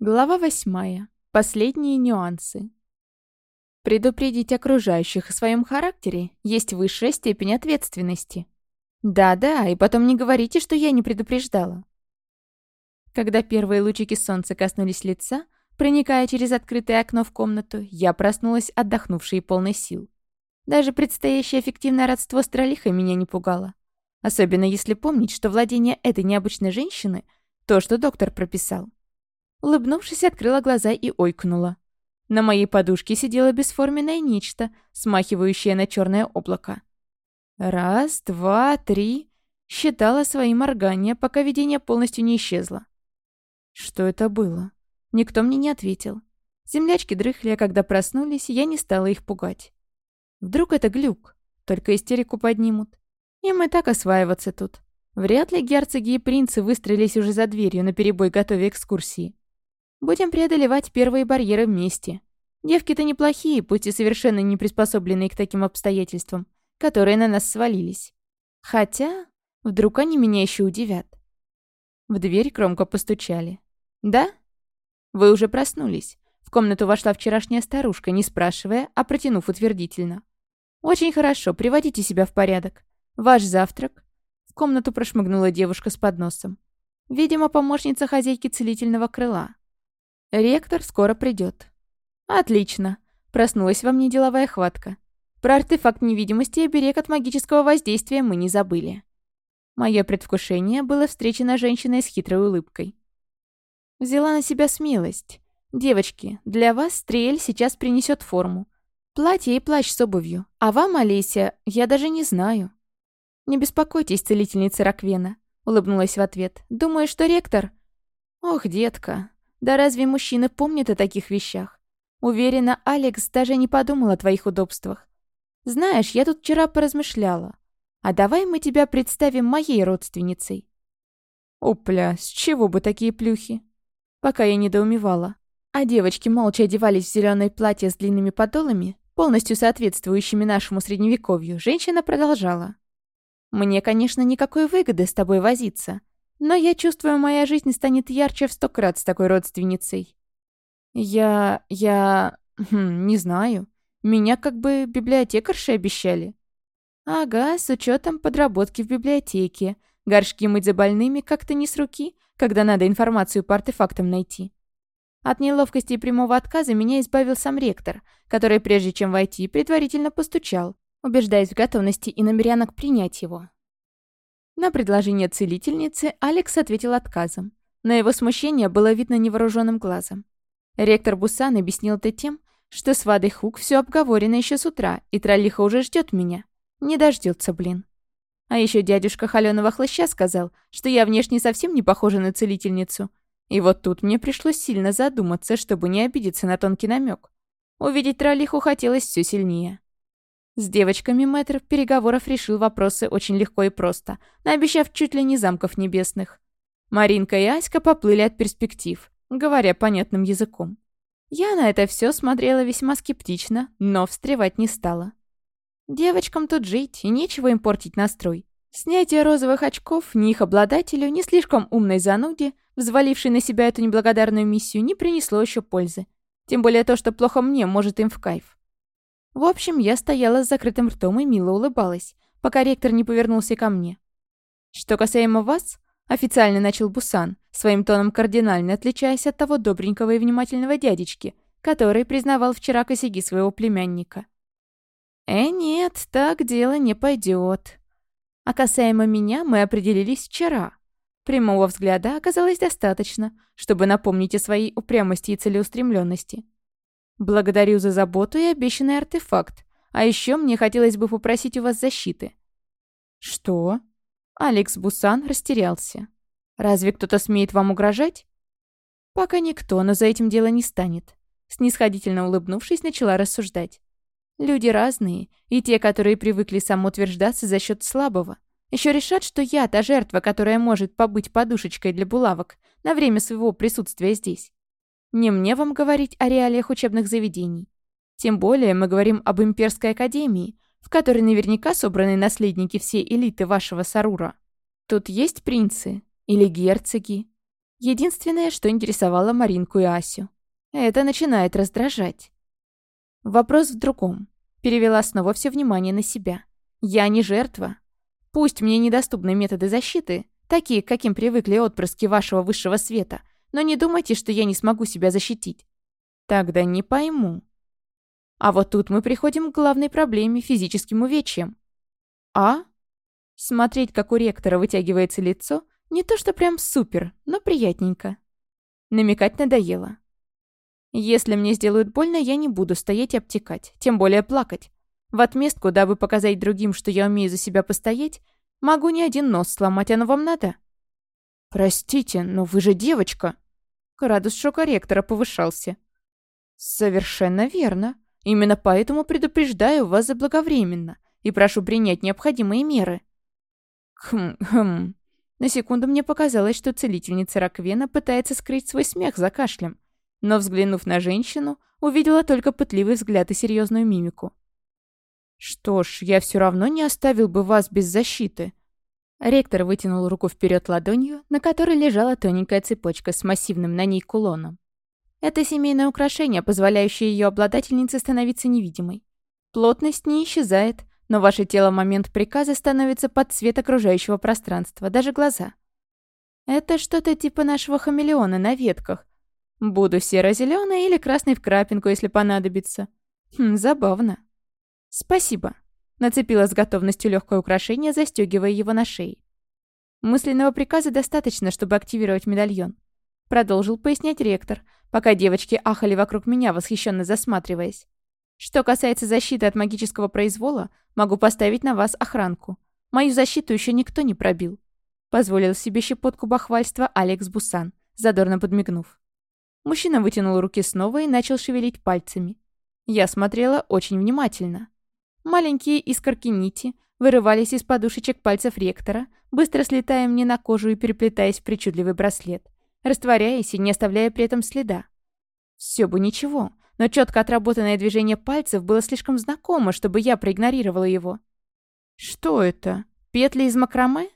Глава восьмая. Последние нюансы. Предупредить окружающих о своем характере есть высшая степень ответственности. Да-да, и потом не говорите, что я не предупреждала. Когда первые лучики солнца коснулись лица, проникая через открытое окно в комнату, я проснулась, отдохнувшей и полной сил. Даже предстоящее эффективное родство с Тролихой меня не пугало. Особенно если помнить, что владение этой необычной женщины – то, что доктор прописал – Улыбнувшись, открыла глаза и ойкнула. На моей подушке сидело бесформенное нечто, смахивающее на черное облако. Раз, два, три. Считала свои моргания, пока видение полностью не исчезло. Что это было? Никто мне не ответил. Землячки дрыхли, а когда проснулись, я не стала их пугать. Вдруг это глюк, только истерику поднимут. Им и так осваиваться тут. Вряд ли герцоги и принцы выстрелились уже за дверью, наперебой готовя экскурсии. Будем преодолевать первые барьеры вместе. Девки-то неплохие, пусть и совершенно не приспособленные к таким обстоятельствам, которые на нас свалились. Хотя, вдруг они меня еще удивят. В дверь громко постучали. «Да?» «Вы уже проснулись». В комнату вошла вчерашняя старушка, не спрашивая, а протянув утвердительно. «Очень хорошо, приводите себя в порядок. Ваш завтрак?» В комнату прошмыгнула девушка с подносом. Видимо, помощница хозяйки целительного крыла. Ректор скоро придет. Отлично. Проснулась во мне деловая хватка. Про артефакт невидимости и оберег от магического воздействия мы не забыли. Мое предвкушение было встречено женщиной с хитрой улыбкой. Взяла на себя смелость. «Девочки, для вас Стрель сейчас принесет форму. Платье и плащ с обувью. А вам, Олеся, я даже не знаю». «Не беспокойтесь, целительница Раквена», — улыбнулась в ответ. «Думаю, что ректор...» «Ох, детка, да разве мужчины помнят о таких вещах? Уверена, Алекс даже не подумал о твоих удобствах. Знаешь, я тут вчера поразмышляла. А давай мы тебя представим моей родственницей. Опля, с чего бы такие плюхи? Пока я недоумевала. А девочки молча одевались в зеленое платье с длинными подолами, полностью соответствующими нашему средневековью, женщина продолжала. «Мне, конечно, никакой выгоды с тобой возиться, но я чувствую, моя жизнь станет ярче в сто крат с такой родственницей. Я... я... Хм, не знаю. Меня как бы библиотекарши обещали. Ага, с учетом подработки в библиотеке. Горшки мыть за больными как-то не с руки, когда надо информацию по артефактам найти. От неловкости и прямого отказа меня избавил сам ректор, который, прежде чем войти, предварительно постучал, убеждаясь в готовности и намерянок принять его. На предложение целительницы Алекс ответил отказом. На его смущение было видно невооруженным глазом. Ректор Бусан объяснил это тем, что с Вадой Хук все обговорено еще с утра, и троллиха уже ждет меня. Не дождется, блин. А еще дядюшка холеного хлыща сказал, что я внешне совсем не похожа на целительницу. И вот тут мне пришлось сильно задуматься, чтобы не обидеться на тонкий намек. Увидеть троллиху хотелось все сильнее. С девочками мэтр переговоров решил вопросы очень легко и просто, наобещав чуть ли не замков небесных. Маринка и Аська поплыли от перспектив, говоря понятным языком. Я на это все смотрела весьма скептично, но встревать не стала. Девочкам тут жить, и нечего им портить настрой. Снятие розовых очков ни их обладателю, ни слишком умной зануде, взвалившей на себя эту неблагодарную миссию, не принесло еще пользы. Тем более то, что плохо мне, может им в кайф. В общем, я стояла с закрытым ртом и мило улыбалась, пока ректор не повернулся ко мне. «Что касаемо вас», — официально начал Бусан, своим тоном кардинально отличаясь от того добренького и внимательного дядечки, который признавал вчера косяги своего племянника. «Э, нет, так дело не пойдет. А касаемо меня мы определились вчера. Прямого взгляда оказалось достаточно, чтобы напомнить о своей упрямости и целеустремленности. Благодарю за заботу и обещанный артефакт. А еще мне хотелось бы попросить у вас защиты». «Что?» Алекс Бусан растерялся. «Разве кто-то смеет вам угрожать?» «Пока никто, но за этим дело не станет». Снисходительно улыбнувшись, начала рассуждать. «Люди разные, и те, которые привыкли самоутверждаться за счет слабого, еще решат, что я та жертва, которая может побыть подушечкой для булавок на время своего присутствия здесь. Не мне вам говорить о реалиях учебных заведений. Тем более мы говорим об имперской академии, в которой наверняка собраны наследники всей элиты вашего Сарура. Тут есть принцы или герцоги. Единственное, что интересовало Маринку и Асю. Это начинает раздражать. Вопрос в другом. Перевела снова все внимание на себя. Я не жертва. Пусть мне недоступны методы защиты, такие, к каким привыкли отпрыски вашего высшего света, но не думайте, что я не смогу себя защитить. Тогда не пойму. А вот тут мы приходим к главной проблеме – физическим увечьям. А? Смотреть, как у ректора вытягивается лицо, не то что прям супер, но приятненько. Намекать надоело. Если мне сделают больно, я не буду стоять и обтекать, тем более плакать. В отместку, дабы показать другим, что я умею за себя постоять, могу не один нос сломать, оно вам надо? «Простите, но вы же девочка!» Градус шокоректора повышался. «Совершенно верно. Именно поэтому предупреждаю вас заблаговременно и прошу принять необходимые меры». «Хм-хм». На секунду мне показалось, что целительница Раквена пытается скрыть свой смех за кашлем, но, взглянув на женщину, увидела только пытливый взгляд и серьезную мимику. «Что ж, я все равно не оставил бы вас без защиты», Ректор вытянул руку вперед ладонью, на которой лежала тоненькая цепочка с массивным на ней кулоном. Это семейное украшение, позволяющее ее обладательнице становиться невидимой. Плотность не исчезает, но ваше тело в момент приказа становится под цвет окружающего пространства, даже глаза. Это что-то типа нашего хамелеона на ветках. Буду серо-зеленой или красной в крапинку, если понадобится. Хм, забавно. Спасибо. Нацепила с готовностью легкое украшение, застегивая его на шее. «Мысленного приказа достаточно, чтобы активировать медальон», — продолжил пояснять ректор, пока девочки ахали вокруг меня, восхищенно засматриваясь. «Что касается защиты от магического произвола, могу поставить на вас охранку. Мою защиту еще никто не пробил», — позволил себе щепотку бахвальства Алекс Бусан, задорно подмигнув. Мужчина вытянул руки снова и начал шевелить пальцами. Я смотрела очень внимательно. Маленькие искорки нити вырывались из подушечек пальцев ректора, быстро слетая мне на кожу и переплетаясь в причудливый браслет, растворяясь и не оставляя при этом следа. Все бы ничего, но четко отработанное движение пальцев было слишком знакомо, чтобы я проигнорировала его. «Что это? Петли из макраме?»